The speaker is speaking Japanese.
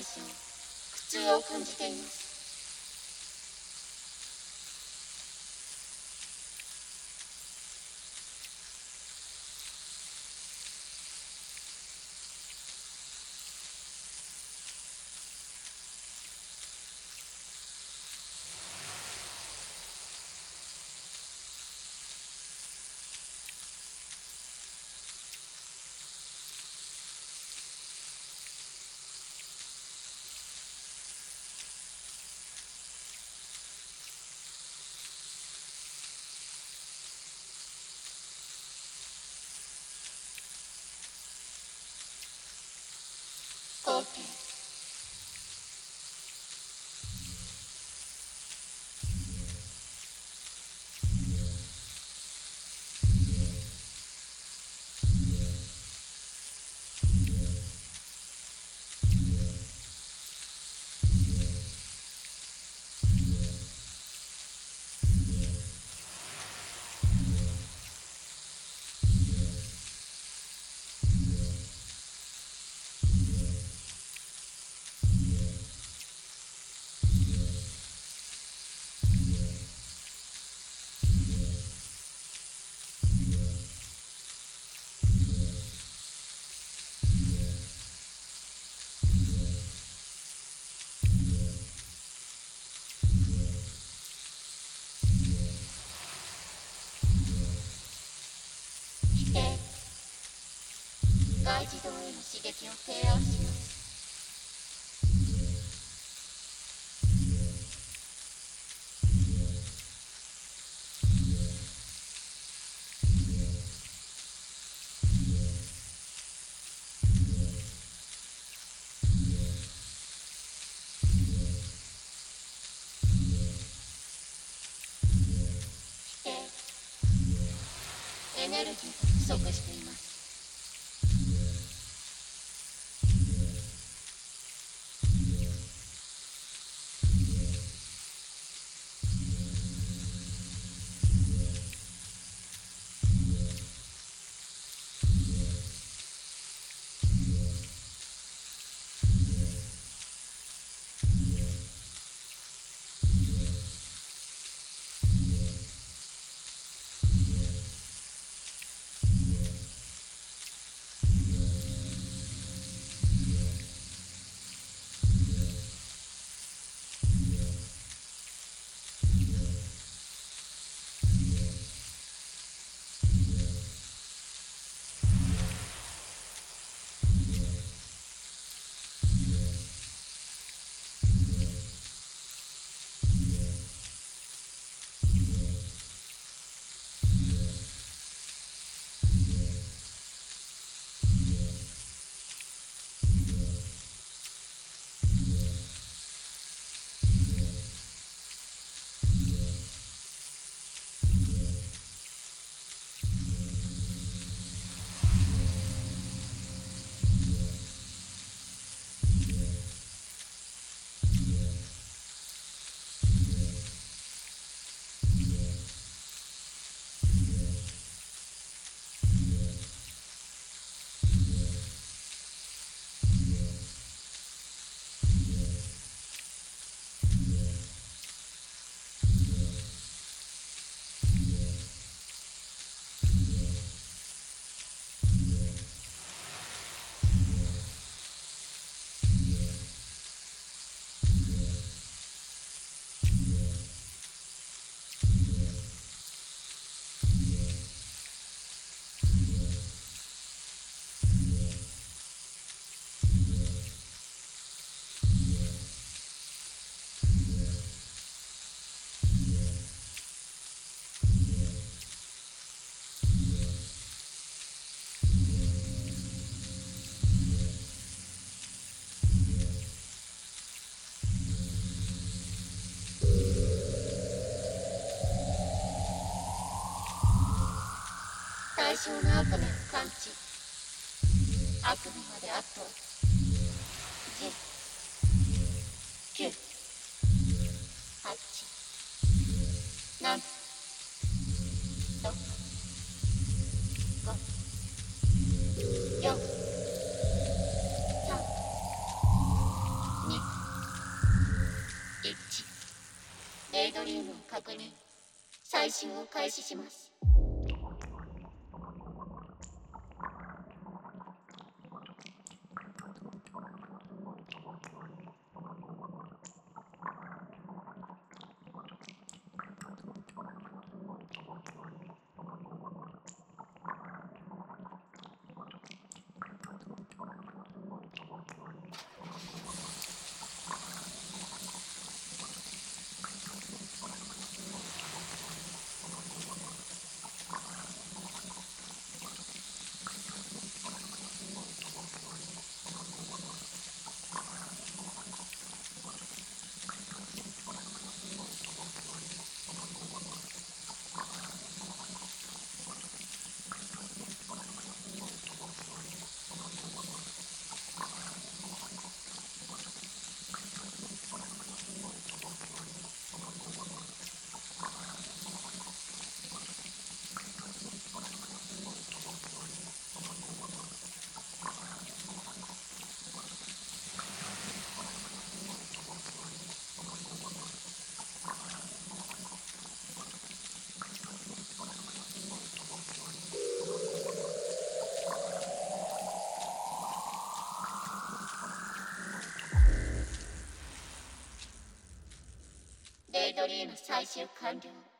配信。苦痛を感じています。love you. エネルギーが不足していま 最小の悪悪まであと。10 9 8 7 6 5 4 3 2 1デイドリームを確認最新を開始しますドリーム最終完了。